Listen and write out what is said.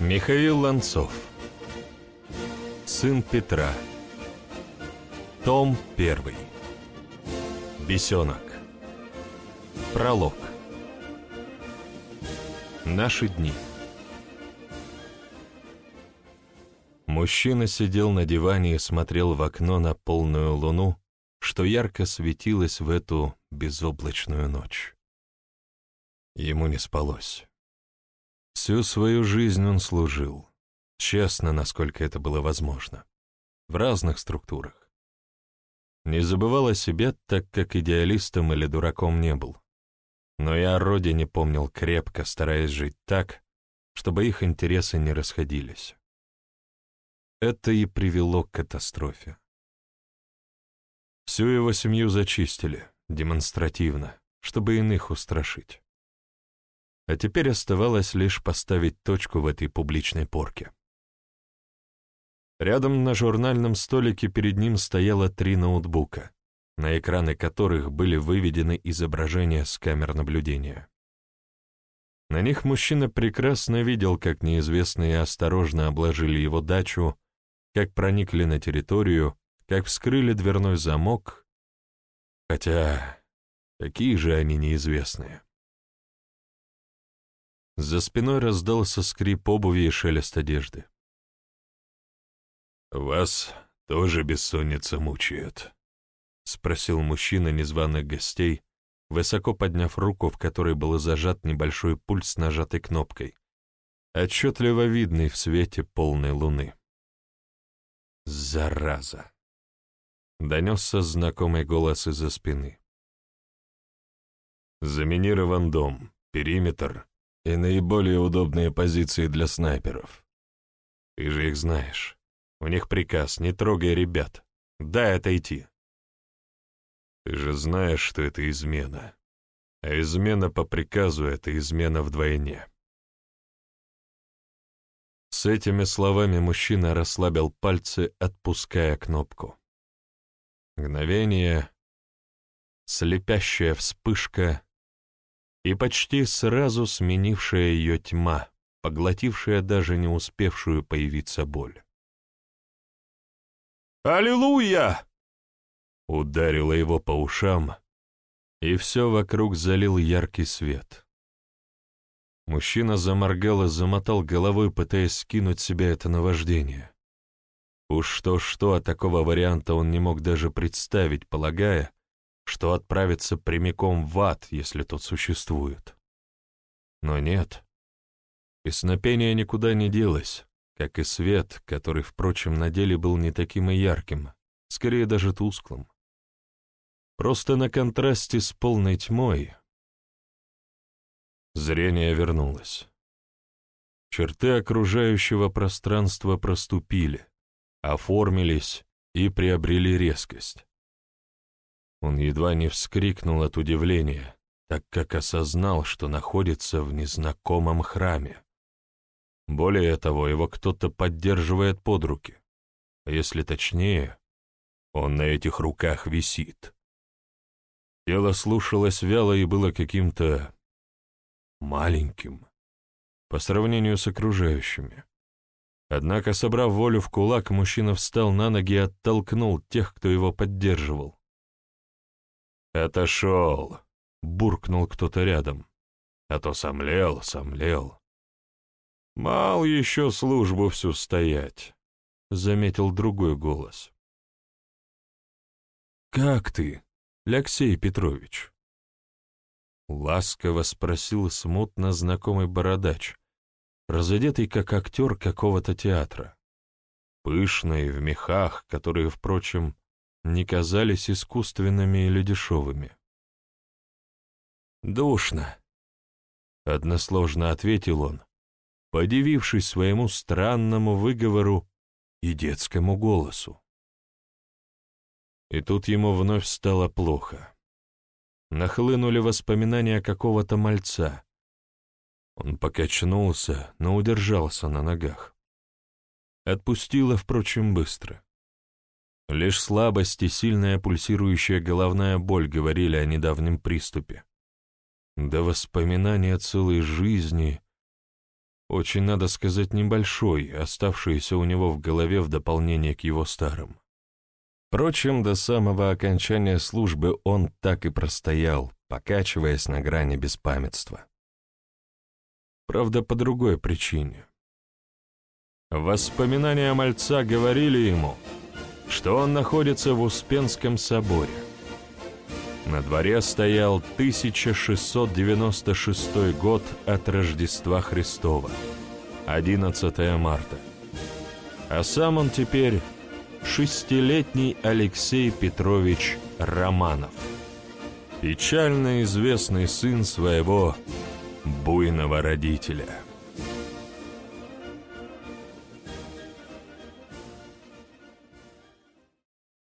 Михаил Ланцов. Сын Петра. Том 1 Бесенок. Пролог. Наши дни. Мужчина сидел на диване и смотрел в окно на полную луну, что ярко светилась в эту безоблачную ночь. Ему не спалось. Всю свою жизнь он служил, честно, насколько это было возможно, в разных структурах. Не забывал о себе, так как идеалистом или дураком не был. Но и о родине помнил крепко, стараясь жить так, чтобы их интересы не расходились. Это и привело к катастрофе. Всю его семью зачистили, демонстративно, чтобы иных устрашить. А теперь оставалось лишь поставить точку в этой публичной порке. Рядом на журнальном столике перед ним стояло три ноутбука, на экраны которых были выведены изображения с камер наблюдения. На них мужчина прекрасно видел, как неизвестные осторожно обложили его дачу, как проникли на территорию, как вскрыли дверной замок, хотя какие же они неизвестные. За спиной раздался скрип обуви и шелест одежды. «Вас тоже бессонница мучает?» — спросил мужчина незваных гостей, высоко подняв руку, в которой был зажат небольшой пульт с нажатой кнопкой, отчетливо видный в свете полной луны. «Зараза!» — донесся знакомый голос из-за спины. «Заминирован дом, периметр, и наиболее удобные позиции для снайперов. Ты же их знаешь. У них приказ «не трогай ребят, дай отойти». Ты же знаешь, что это измена. А измена по приказу — это измена вдвойне. С этими словами мужчина расслабил пальцы, отпуская кнопку. Мгновение, слепящая вспышка — и почти сразу сменившая ее тьма, поглотившая даже не успевшую появиться боль. «Аллилуйя!» Ударило его по ушам, и все вокруг залил яркий свет. Мужчина заморгал и замотал головой, пытаясь скинуть себе это наваждение. Уж что-что, а такого варианта он не мог даже представить, полагая, что отправится прямиком в ад, если тот существует. Но нет. Песнопение никуда не делось, как и свет, который, впрочем, на деле был не таким и ярким, скорее даже тусклым. Просто на контрасте с полной тьмой зрение вернулось. Черты окружающего пространства проступили, оформились и приобрели резкость. Он едва не вскрикнул от удивления, так как осознал, что находится в незнакомом храме. Более того, его кто-то поддерживает под руки. А если точнее, он на этих руках висит. Тело слушалось вяло и было каким-то маленьким по сравнению с окружающими. Однако, собрав волю в кулак, мужчина встал на ноги и оттолкнул тех, кто его поддерживал. «Отошел!» — буркнул кто-то рядом. А то сомлел, сомлел. «Мал еще службу всю стоять», — заметил другой голос. «Как ты, Алексей Петрович?» Ласково спросил смутно знакомый бородач, разодетый как актер какого-то театра. Пышный, в мехах, которые, впрочем, не казались искусственными или дешевыми. «Душно», — односложно ответил он, подивившись своему странному выговору и детскому голосу. И тут ему вновь стало плохо. Нахлынули воспоминания какого-то мальца. Он покачнулся, но удержался на ногах. Отпустило, впрочем, быстро. Лишь слабость и сильная пульсирующая головная боль говорили о недавнем приступе. До воспоминания целой жизни Очень, надо сказать, небольшой, оставшийся у него в голове в дополнение к его старым. Впрочем, до самого окончания службы он так и простоял, покачиваясь на грани беспамятства. Правда, по другой причине. Воспоминания мальца говорили ему, что он находится в Успенском соборе. На дворе стоял 1696 год от Рождества Христова, 11 марта. А сам он теперь шестилетний Алексей Петрович Романов, печально известный сын своего буйного родителя.